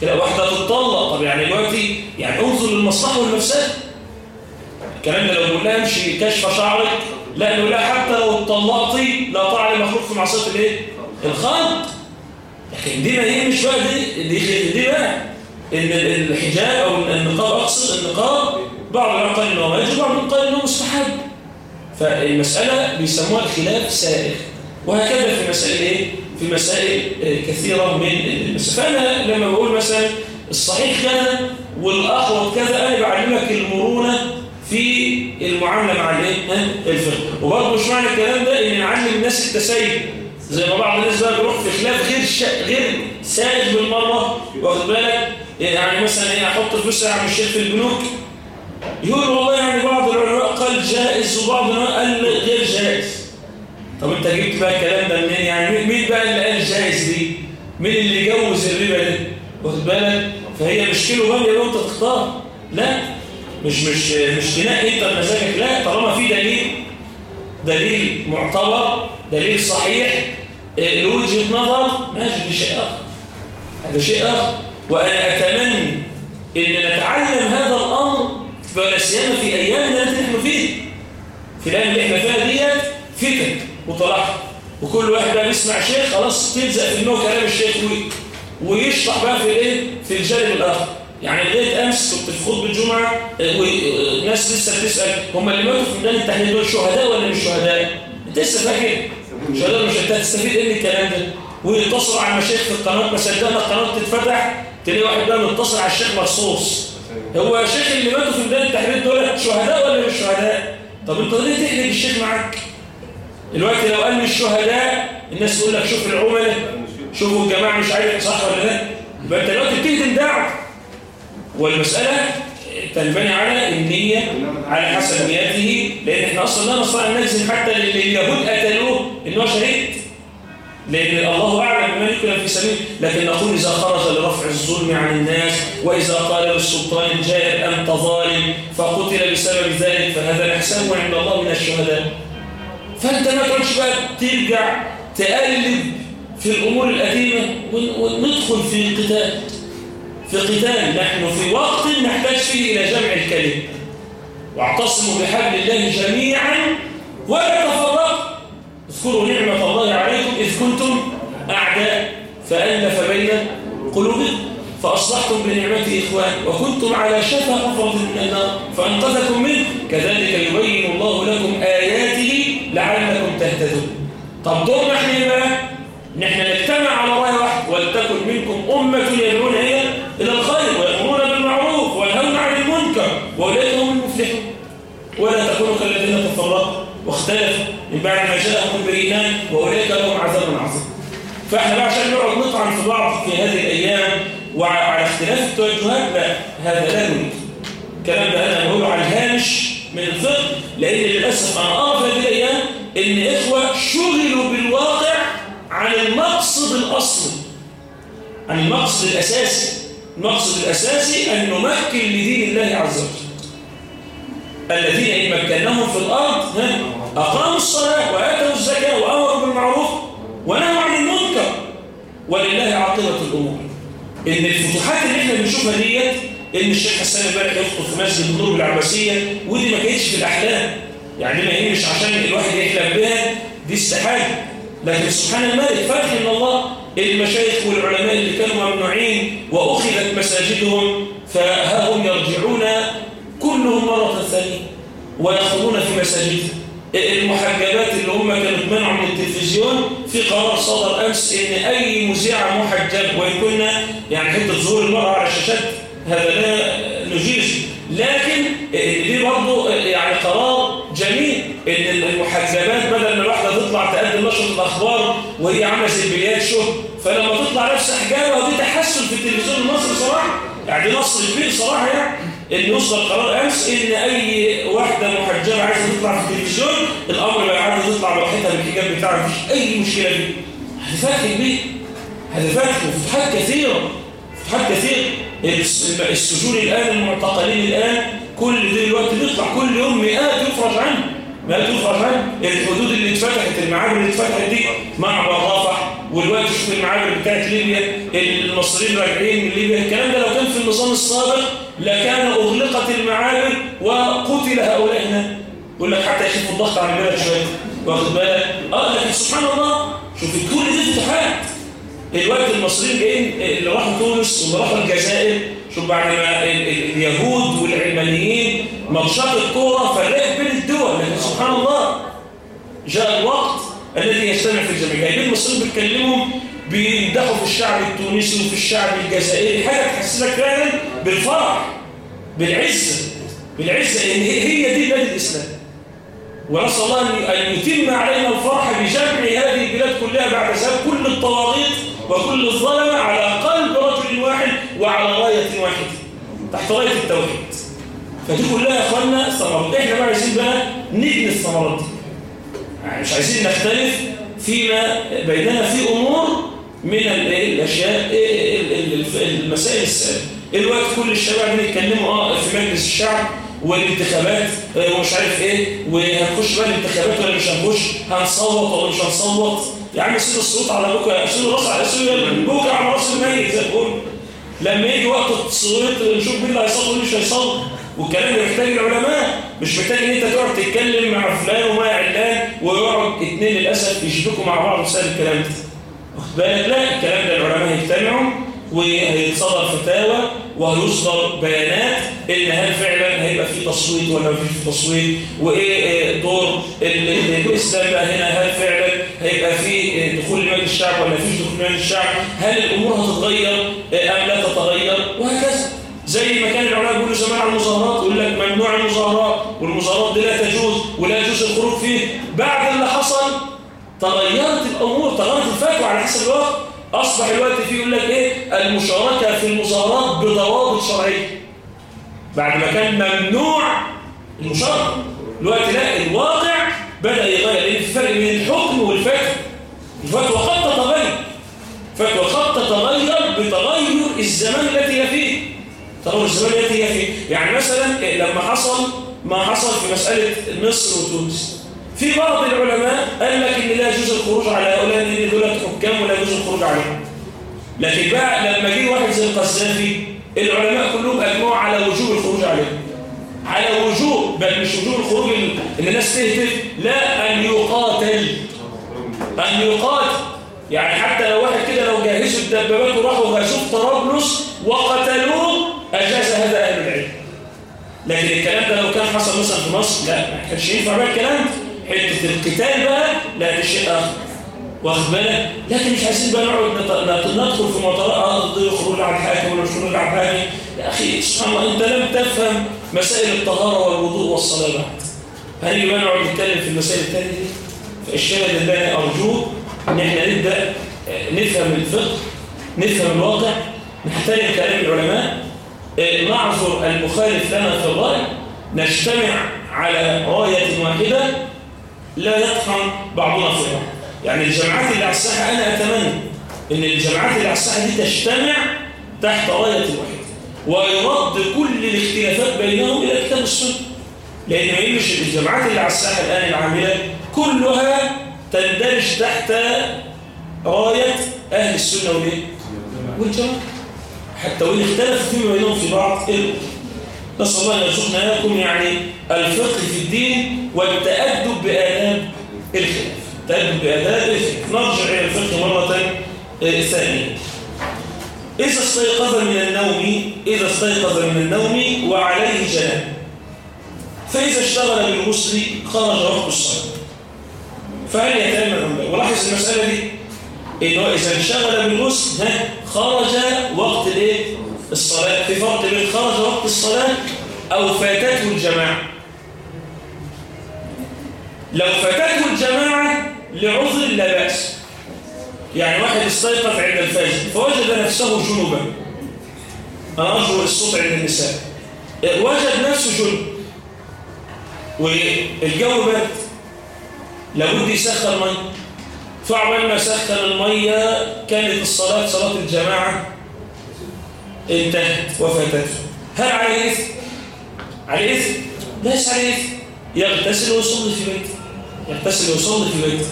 خلاف واحدة تتطلق طب يعني دلوقتي يعني انظر للمصلحة والمفسدة. الكلام ده لو قلنا لها امشي كشف شعرك لا نقول لها حتى لو اتطلقتي لا طاعة لمخلوق في معصية الإيه؟ الخلق لكن دي ما يهمش بقى دي دي, دي بقى. إن الحجاب أو النقاب أقصد النقاب بعض العلماء قال انه واجب وبعض قال انه مستحب. فالمسألة بيسموها الخلاف سائغ. وهكذا في مسائل إيه؟ في مسائل كثيرة من المسائل. فأنا لما بقول مثلا الصحيح كذا والأحوط كذا أنا بعلمك المرونة في المعاملة مع الفقه. وبرضه مش معنى الكلام ده إن نعلم الناس التسيب زي ما بعض الناس بقى بيروح في خلاف غير. غير سائد بالمرة. واخد بالك؟ يعني مثلا إيه؟ أحط فلوس عم الشيخ في البنوك. يقول والله يعني بعض العلماء قال جائز وبعض قال غير جائز. طب انت جبت بقى الكلام ده منين؟ يعني مين بقى اللي قال جائز دي؟ مين اللي جوز الربا دي؟ واخد بالك؟ فهي مش كيلو باميه وانت تختار. لا مش مش مش تنقي انت بمزاجك. لا طالما في دليل دليل معتبر دليل صحيح له وجهه نظر ماشي دي شيء آخر. هذا شيء آخر. وأنا أتمنى إن نتعلم هذا الأمر ولا سيما في أيامنا التي نحن فيه في الأيام اللي إحنا فيها ديت فتن وطلاق وكل واحد بقى بيسمع شيخ خلاص تلزق في دماغه كلام الشيخ ويشطح بقى في الايه في الجانب الآخر يعني لغايه أمس كنت في خطبة الجمعه والناس لسه بتسأل هم اللي ماتوا في ميدان التحرير دول شهداء ولا مش شهداء؟ أنت لسه فاكر؟ شهداء مش انت هتستفيد إيه من الكلام ده؟ ويتصلوا على المشايخ في القناة ما صدقنا القناة تتفتح تلاقي واحد بقى متصل على الشيخ مرصوص هو الشيخ اللي ماتوا في ميدان التحرير دول شهداء ولا مش شهداء؟ طب انت ليه تحرج الشيخ معاك؟ دلوقتي لو قال مش شهداء الناس تقول لك شوف العملاء شوفوا الجماعة مش عارف صح ولا لا يبقى انت دلوقتي بتهدم دعوة والمسألة تنبني على النية على حسب نيته لأن إحنا أصلا لا نستطيع أن نجزم حتى اليهود قتلوه إن هو شهيد لأن الله أعلم بما يكون في سبيل لكن نقول إذا خرج لرفع الظلم عن الناس وإذا قال للسلطان جائر أنت ظالم فقتل بسبب ذلك فهذا الإحسان عند الله من الشهداء. فأنت ما تقولش بقى ترجع تقلب في الأمور القديمة وندخل في قتال. في قتال نحن في وقت نحتاج فيه إلى جمع الكلم واعتصموا بحبل الله جميعا ولا تفرقوا. اذكروا نعمة الله عليكم فألف بين قلوبكم فأصبحتم بنعمته إخوان وكنتم على شفا حفرة من النار فأنقذكم منه. كذلك يبين الله لكم آياته لعلكم تهتدون. طب دورنا إحنا بقى نحن نجتمع على رأي واحد ولتكن منكم أمة يدعون إلى إلى الخير ويأمرون بالمعروف وينهون عن المنكر وأولئك هم المفلحون. ولا تكونوا كالذين تفرقوا واختلفوا من بعد ما جاءهم البينات وأولئك لهم عذاب فإحنا بقى عشان نقعد نطعن في بعض في هذه الأيام وعلى اختلاف التوجهات لا هذا لا نريد. الكلام ده أنا بقوله على الهامش من الفقه لأن للأسف أنا أرى في هذه الأيام إن إخوة شغلوا بالواقع عن المقصد الأصلي. عن المقصد الأساسي. المقصد الأساسي أن نمكن لدين الله عز وجل. الذين إن مكناهم في الأرض أقاموا الصلاة وآتوا الزكاة وأمروا بالمعروف ونهوا ولله عاقبة الأمور. إن الفتوحات اللي إحنا بنشوفها ديت إن الشيخ حسان امبارح يخطب في مسجد النور بالعباسية ودي ما كانتش في الأحلام. يعني ما هي مش عشان الواحد يحلم بها دي استحالة. لكن سبحان الملك فتح من الله المشايخ والعلماء اللي كانوا ممنوعين وأخذت مساجدهم فها هم يرجعون كلهم مرة ثانية ويدخلون في مساجدهم. المحجبات اللي هم كانوا اتمنعوا من التلفزيون في قرار صدر أمس إن أي مذيعة محجب كنا يعني حتة ظهور المرأة على الشاشات هذا لا نجيش لكن دي برضه يعني قرار جميل إن المحجبات بدل ما الواحدة تطلع تقدم نشرة الأخبار وهي عاملة زي البليات شو فلما تطلع نفس حجابها ودي تحسن في التلفزيون المصري صراحة يعني دي نصر كبير صراحة يعني. إن يصدر قرار أمس إن أي واحدة محجبة عايزة تطلع في التلفزيون الأمر بقى عايزه تطلع براحتها بالحجاب بتاعها مفيش أي مشكلة فيه. فتح كبير هذا فتح وفتحات كثيرة فتحات كثيرة. السجون الآن المعتقلين الآن كل دلوقتي بيطلع. كل يوم مئات يفرج عنه. مئات يفرج عنه. الحدود اللي اتفتحت المعابر اللي اتفتحت دي معبر رافح والوقت شوف المعابر بتاعت ليبيا المصريين راجعين من ليبيا. الكلام ده لو كان في النظام السابق لكان أغلقت المعابر وقتل هؤلاء هنا. يقول لك حتى يشوفوا الضغط على البلد شوية. واخد بالك؟ آه لكن سبحان الله شوف كل دي فتوحات الوقت المصريين جايين اللي راحوا تونس واللي راحوا الجزائر شوف بعد ما اليهود والعلمانيين ماتشات الكورة فرقت بين الدول. لكن سبحان الله جاء الوقت الذي يجتمع في الجميع. جايبين المصريين بيتكلموا بيمدحوا في الشعب التونسي وفي الشعب الجزائري. حاجة تحسسك فعلا بالفرح بالعزه بالعزه ان هي دي بلاد الاسلام ونسأل الله أن يتم علينا الفرح بجمع هذه البلاد كلها بعد ذهاب كل الطواغيت وكل الظلمة على قلب رجل واحد وعلى راية واحدة تحت راية التوحيد. فدي كلها يا أخوانا ثمرات إحنا بقى عايزين بقى نبني الثمرات دي. يعني مش عايزين نختلف فيما بيننا في أمور من الأشياء المسائل السابقة. الوقت كل الشباب بيتكلموا آه في مجلس الشعب والانتخابات آه، ومش عارف إيه وهنخش بقى الانتخابات ولا مش هنخش؟ هنصوت ولا مش هنصوت؟ يا عم سيب الصوت على بكرة سيب الرأس على سيب بكرة على رأس الميت زي الفل. لما يجي وقت التصويت نشوف مين اللي هيصوت ومين مش هيصوت. والكلام ده محتاج العلماء مش محتاج إن أنت تقعد تتكلم مع فلان ومع علان ويقعد اثنين للأسف يشبكوا مع بعض بسبب الكلام ده. واخد بالك؟ لا الكلام ده العلماء يجتمعوا وهيتصدر فتاوى وهيصدر بيانات إن هل فعلا هيبقى في تصويت ولا ما فيش تصويت وإيه دور الإسلام بقى هنا؟ هل فعلا هيبقى في دخول لمجلس الشعب ولا ما فيش دخول لمجلس الشعب؟ هل الأمور هتتغير أم لا تتغير؟ وهكذا. زي ما كان العلماء بيقولوا زمان على المظاهرات يقول لك ممنوع المظاهرات والمظاهرات دي لا تجوز ولا يجوز الخروج فيه. بعد اللي حصل تغيرت الأمور تغيرت الفتوى على حسب الوقت. أصبح الوقت فيه يقول لك إيه؟ المشاركة في المظاهرات بضوابط شرعية. بعد ما كان ممنوع المشاركة الوقت لا الواقع بدأ يغير. لأن في فرق بين الحكم والفتوى الفتوى قد تتغير. فتوى قد تتغير بتغير الزمان التي هي فيه. الزمان التي هي فيه يعني مثلا لما حصل ما حصل في مسألة مصر وتونس. في بعض العلماء قال لك إن لا يجوز الخروج على هؤلاء لأن دول حكام ولا يجوز الخروج عليهم. لكن بقى لما جه واحد زي القذافي العلماء كلهم أجمعوا على وجوب الخروج عليهم على وجوب بل مش وجوب الخروج ان الناس تهتف. لا أن يقاتل. أن يقاتل. يعني حتى لو واحد كده لو جهزوا الدبابات وراحوا غزوه طرابلس وقتلوه اجاز هذا أهل العلم لكن الكلام ده لو كان حصل مثلا في مصر لا ما كانش ينفع بقى الكلام. حتة القتال بقى لا ده شيء آخر. واخد بالك؟ لكن مش عايزين بقى نقعد ندخل في معطيات ضد خروج على الحاكم ولا مش خروج على الحاكم. يا أخي سبحان الله أنت لم تفهم مسائل الطهارة والوضوء والصلاة. بعد هنيجي بقى نقعد نتكلم في المسائل الثانية دي. فالشاهد اللي أنا ارجوه إن إحنا نبدأ نفهم الفقه نفهم الواقع نحترم كلام العلماء. نعذر المخالف لنا في الرأي. نجتمع على راية واحدة لا يطحن بعضنا في بعض يعني الجماعات اللي على الساحة أنا أتمنى أن الجماعات اللي على الساحة دي تجتمع تحت راية واحدة ويرد كل الاختلافات بينهم إلى كتاب السنة لأن ما يمش الجماعات اللي على الساحة الآن العاملة كلها تندرج تحت راية أهل السنة؟ والجماعة حتى وإن اختلفوا فيما بينهم في بعض إيه؟ نسأل الله يرزقنا لكم يعني الفقه في الدين والتأدب بآداب الخلاف. التأدب بآداب الخلاف. نرجع إلى الفقه مرة ثانية. إذا استيقظ من النوم إذا استيقظ من النوم وعليه جناب فإذا اشتغل بالغسل خرج وقت الصلاة. فهل يتأمل أم لا ولاحظ المسألة دي. إنه إذا انشغل بالغسل خرج وقت الإيه؟ الصلاة في فرق بين خرج وقت الصلاة أو فاتته الجماعة. لو فاتته الجماعة لعذر لا بأس. يعني واحد استيقظ عند الفجر فوجد نفسه جنوبا أنا أرجو الصوت عند النساء. وجد نفسه جنوب والجو برد لابد يسخن ميه فعمل ما سخن الميه كانت الصلاة صلاة الجماعة. انتهت وفاتته هل عليه إثم؟ عليه إثم؟ ليس عليه إثم يغتسل ويصلي في بيته يغتسل ويصلي في بيته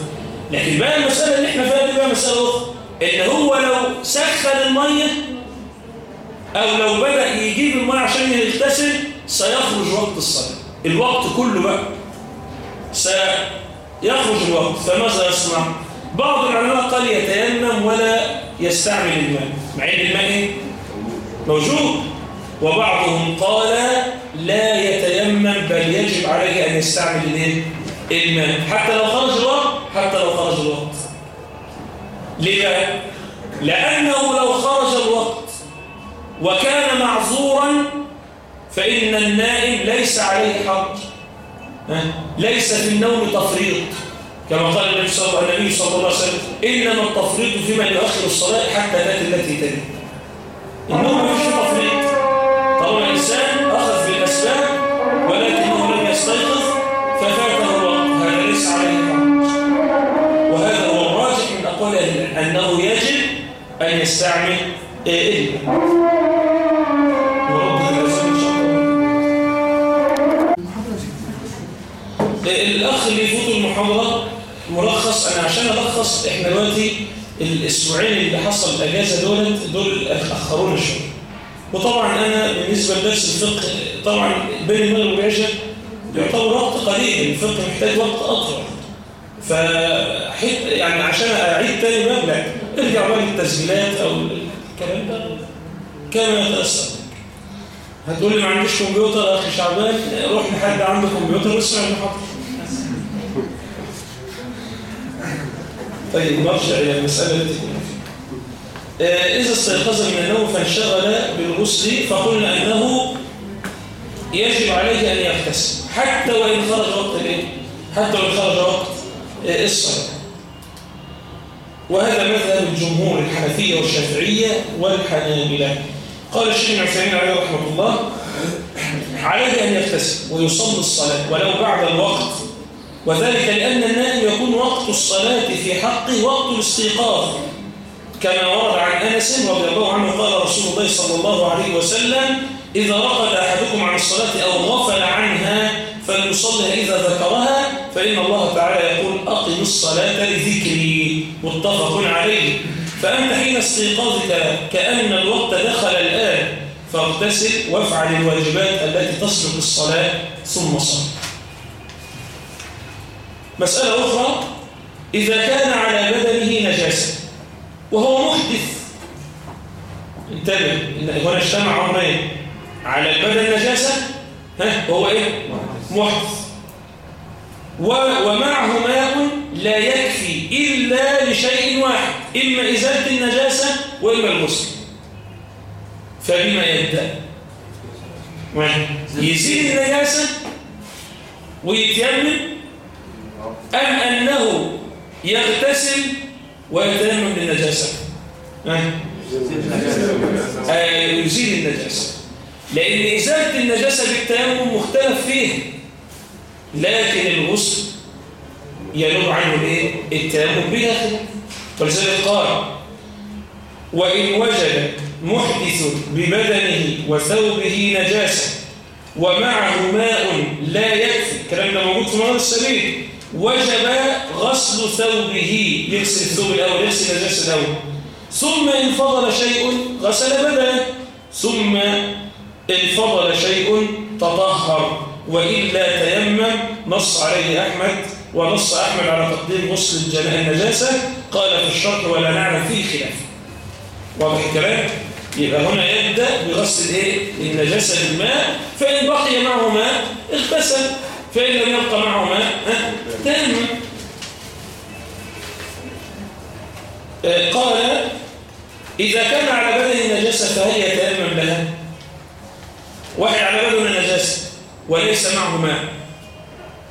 لكن بقى المسألة اللي إحنا فيها دي بقى مسألة أخرى إن هو لو سخن المية أو لو بدأ يجيب المية عشان يغتسل سيخرج وقت الصلاة الوقت كله بقى سيخرج الوقت فماذا يصنع؟ بعض العلماء قال يتيمم ولا يستعمل الماء مع إن الماء إيه؟ موجود. وبعضهم قال لا يتيمم بل يجب عليه أن يستعمل الايه الماء حتى لو خرج الوقت حتى لو خرج الوقت. بقى؟ لأنه لو خرج الوقت وكان معذورا فإن النائم ليس عليه حرج ليس في النوم تفريط. كما قال النبي صلى الله عليه وسلم إنما التفريط في من يؤخر الصلاة حتى تأتي التي تلي. إنهم يفشوا تفريط طالما الإنسان أخذ بالأسباب ولكنه لم يستيقظ ففاته الوقت. هذا ليس عليه الحق وهذا هو الراجح من أقوال أنه يجب أن يستعمل إلمه إيه، الأخ اللي يفوت المحاضرة ملخص أنا عشان ألخص إحنا دلوقتي الأسبوعين اللي حصل الأجازة دول دول أخرونا شوية وطبعا أنا بالنسبة لدرس الفقه طبعا بين المغرب والعشاء يعتبر وقت قليل الفقه محتاج وقت أطول. ف يعني عشان أعيد تاني مبلغ ارجع بقى للتسجيلات أو الكلام ده كما يتأثر. هتقول لي ما عنديش كمبيوتر يا أخي شعبان روح لحد عنده كمبيوتر واسمع المحاضرة. طيب نرجع إلى المسألة التي كنا فيها. إذا استيقظ من النوم فانشغل بالغسل فقلنا أنه يجب عليه أن يغتسل حتى وإن خرج وقت الإيه؟ حتى وإن خرج وقت الصلاة. وهذا مذهب الجمهور الحنفية والشافعية والحنابلة. قال الشيخ عثيمين عليه رحمة الله عليه أن يغتسل ويصلي الصلاة ولو بعد الوقت وذلك لأن وقت الصلاة في حقه وقت الاستيقاظ. كما ورد عن أنس رضي الله عنه قال رسول الله صلى الله عليه وسلم إذا رقد أحدكم عن الصلاة أو غفل عنها فليصلها إذا ذكرها فإن الله تعالى يقول أقم الصلاة لذكري متفق عليه. فأنت حين استيقاظك كأن الوقت دخل الآن فاغتسل وافعل الواجبات التي تصلح الصلاة ثم صل. مسألة أخرى إذا كان على بدنه نجاسة وهو محدث. انتبه هنا اجتمع أمرين. على البدن نجاسة ها وهو إيه؟ محدث. ومعه ماء لا يكفي إلا لشيء واحد إما إزالة النجاسة وإما الغسل فبما يبدأ. يزيل النجاسة ويتيمم أم أنه يغتسل ويتيمم للنجاسة يزيل النجاسة. لأن إزالة النجاسة بالتيمم مختلف فيه. لكن الغسل ينوب عنه الإيه؟ التيمم بلا خلاف ولذلك قال وإن وجد محدث ببدنه وثوبه نجاسة ومعه ماء لا يكفي. الكلام ده موجود في مرض السبيل. وجب غسل ثوبه يغسل الثوب الأول يغسل نجاسة الأول. ثم إن فضل شيء غسل بدنه. ثم إن فضل شيء تطهر. وإلا تيمم نص عليه أحمد ونص أحمد على تقديم غسل النجاسة. قال في الشرط ولا نعلم فيه خلاف. واضح الكلام؟ يبقى هنا يبدأ بغسل الايه؟ النجاسة بالماء. فإن بقي معه ماء اغتسل. فإن لم يبقى معه ماء. تيمم قال إذا كان على بدن نجاسة فهل يتيمم لها؟ واحد على بدن نجاسة وليس معه ماء.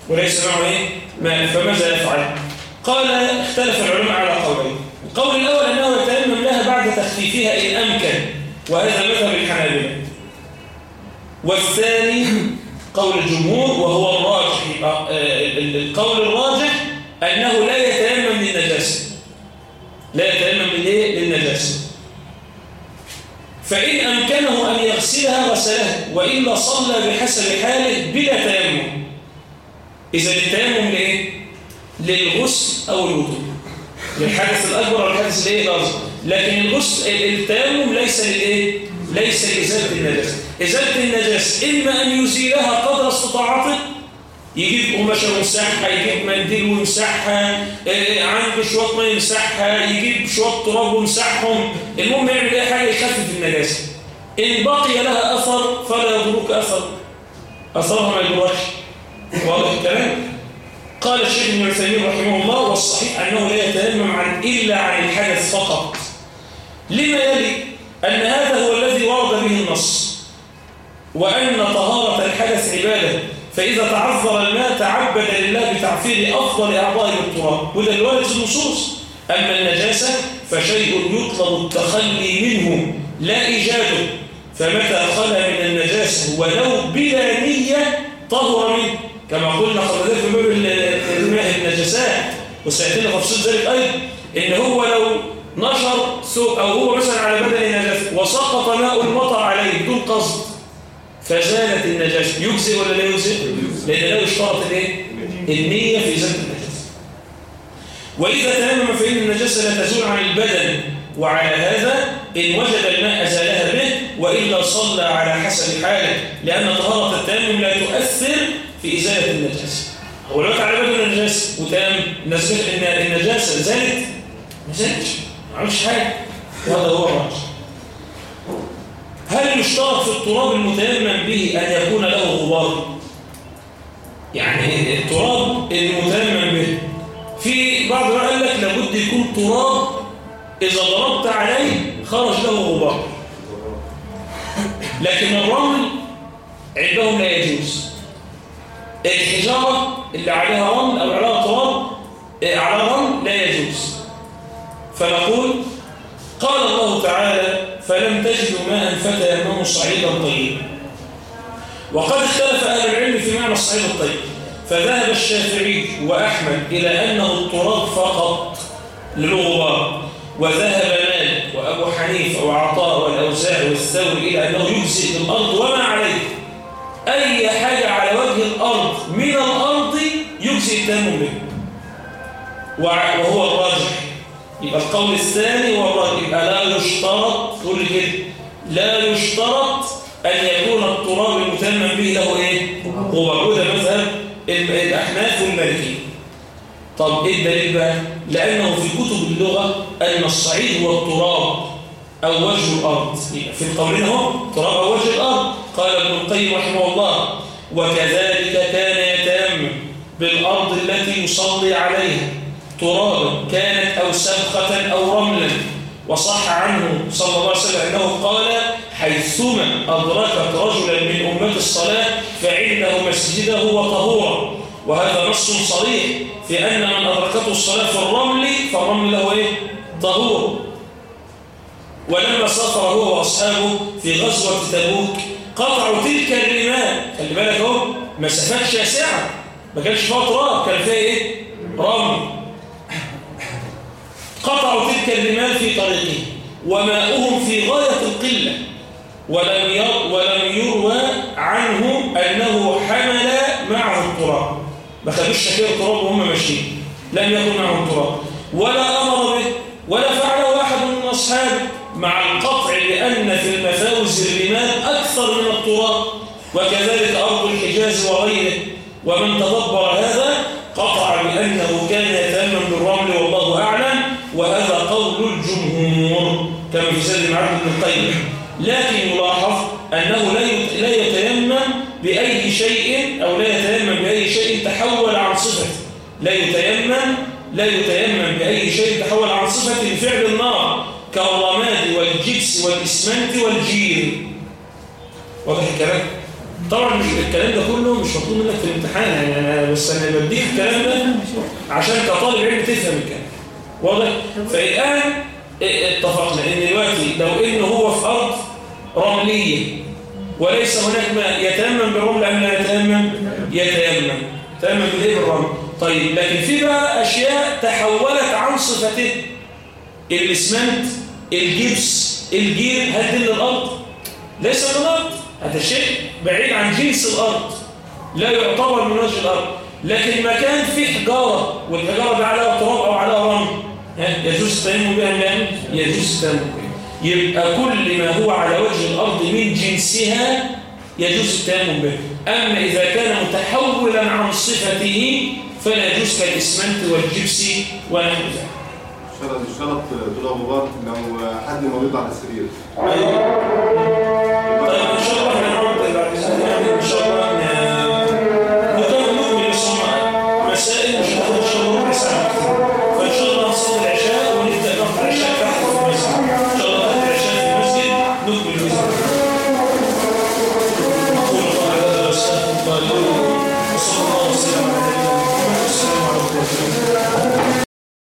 وليس معه إيه؟ ماء. فماذا يفعل؟ قال اختلف العلماء على قولين. القول الأول أنه يتيمم لها بعد تخفيفها إن أمكن وهذا مذهب الحنابلة. والثاني قول الجمهور وهو الراجح القول الراجح أنه لا يتيمم للنجاسة. لا يتيمم للايه للنجاسة. فإن أمكنه أن يغسلها غسلها وإلا صلى بحسب حاله بلا تيمم. إذا التيمم لإيه؟ للغسل أو الوضوء. للحدث الأكبر أو الحدث الإيه الأصغر. لكن الغسل التيمم ليس للإيه؟ ليس لإزالة النجاسة. إزالة النجاسة إما أن يزيلها قدر استطاعته يجيب قماشة ويمسحها يجيب منديل ويمسحها إيه عنده شوية مية يمسحها يجيب شوية تراب ويمسحهم المهم يعمل أي حاجة يخفف النجاسة إن بقي لها أثر فلا يضرك أثر. أثرها ما يضركش. واضح الكلام؟ قال الشيخ ابن عثيمين رحمه الله والصحيح أنه لا يتيمم عن إلا عن الحدث فقط. لما يلي أن هذا هو الذي ورد به النص. وأن طهارة الحدث عبادة. فإذا تعذر الماء تعبد لله بتعفير أفضل أعضاء بالتراب وده الوارد في النصوص. أما النجاسة فشيء يطلب التخلي منه لا إيجاده. فمتى خلى من النجاسة ولو بلا نية طهر منه. كما قلنا قبل في باب الماء النجاسات. وسيأتينا تفصيل ذلك أيضا. إن هو لو نشر ثوب أو هو مثلا على بدن نجاسة وسقط ماء المطر عليه بدون قصد فزالت النجاسة. يجزئ ولا لا يجزئ؟ لأن لا يشترط الإيه؟ النية في إزالة النجاسة. وإذا تيمم فإن النجاسة لا تزول عن البدن وعلى هذا إن وجد الماء أزالها به وإلا صلى على حسب حاله لأن طهارة التيمم لا تؤثر في إزالة النجاسة. هو الوقت على باب النجاسة وتام النجاسة زالت ما زالتش. ما عملش حاجة. وهذا هو الراجح. هل يشترط في التراب المتيمم به أن يكون له غبار؟ يعني التراب المتيمم به. في بعض قال لك لابد يكون تراب إذا ضربت عليه خرج له غبار. لكن الرمل عندهم لا يجوز. الحجارة اللي عليها رمل أو عليها تراب آه، على رمل لا يجوز. فنقول قال الله تعالى فلم تجدوا ماء فتيمموا صعيدا طيبا وقد اختلف أهل العلم في معنى الصعيد الطيب. فذهب الشافعي وأحمد إلى أنه التراب فقط للغبار. وذهب مالك وأبو حنيفة وعطاء والأوزاع والثوري إلى أنه يجزئ بالأرض وما عليه. أي حاجة على وجه الأرض من الأرض يجزئ التيمم به وهو القول الثاني هو الراجح يبقى لا يشترط تقول كده. لا يشترط أن يكون التراب المتيمم به له إيه؟ هو وده مذهب الأحناف والمالكية. طب إيه الدليل بقى؟ لأنه في كتب اللغة أن الصعيد هو التراب أو وجه الأرض. في القولين هو تراب أو وجه الأرض. قال ابن القيم رحمه الله وكذلك كان يتيمم بالأرض التي يصلي عليها. ترابا كانت أو سبخة أو رملا وصح عنه صلى الله عليه وسلم أنه قال حيثما أدركت رجلا من أمة الصلاة فعنده مسجده وطهورا وهذا نص صريح في أن من أدركته الصلاة في الرمل فالرمل له إيه؟ طهور ولما سافر هو وأصحابه في غزوة تبوك قطعوا تلك الرمال خلي بالك أهو مسافات شاسعة ما كانش فيها تراب كان فيها إيه؟ رمل قطعوا تلك الرمال في طريقه وماؤهم في غاية القلة ولم ولم يروى عنه أنه حمل معه التراب. ما خدوش شكير التراب وهم ماشيين. لم يكن معهم تراب ولا أمر به ولا فعله واحد من أصحابه مع القطع لأن في المفاوز الرمال أكثر من التراب. وكذلك أرض الحجاز وغيره. ومن تدبر هذا قطع بأنه كان يتأمن بالرمل والله أعلم وهذا قول الجمهور كما في سيد معبد بن القيم. لكن يلاحظ أنه لا يتيمم بأي شيء أو لا يتيمم بأي شيء تحول عن صفة. لا يتيمم لا يتيمم بأي شيء تحول عن صفة فعل النار كالرماد والجبس والإسمنت والجير. واضح الكلام؟ طبعا الكلام ده كله مش مطلوب منك في الامتحان يعني أنا بس أنا بديك الكلام ده عشان كطالب علم تفهم الكلام. واضح؟ فالان اتفقنا ان دلوقتي لو إنه هو في أرض رملية وليس هناك ماء يتيمم بالرمل أم لا يتيمم؟ يتيمم. يتيمم بالايه بالرمل. طيب لكن في بقى أشياء تحولت عن صفته الإسمنت الجبس الجير. من الأرض؟ ليس من الأرض. هذا شيء بعيد عن جنس الأرض. لا يعتبر من وجه الأرض. لكن مكان فيه حجارة والحجارة دي عليها تراب أو عليها رمل. يجوز التيمم بها يجوز التيمم بها. يبقى كل ما هو على وجه الأرض من جنسها يجوز التيمم به أما إذا كان متحولا عن صفته فلا يجوز كالإسمنت والجبس ونحو ذلك. شرط الشرط طول أبو لو حد مريض على السرير أيوه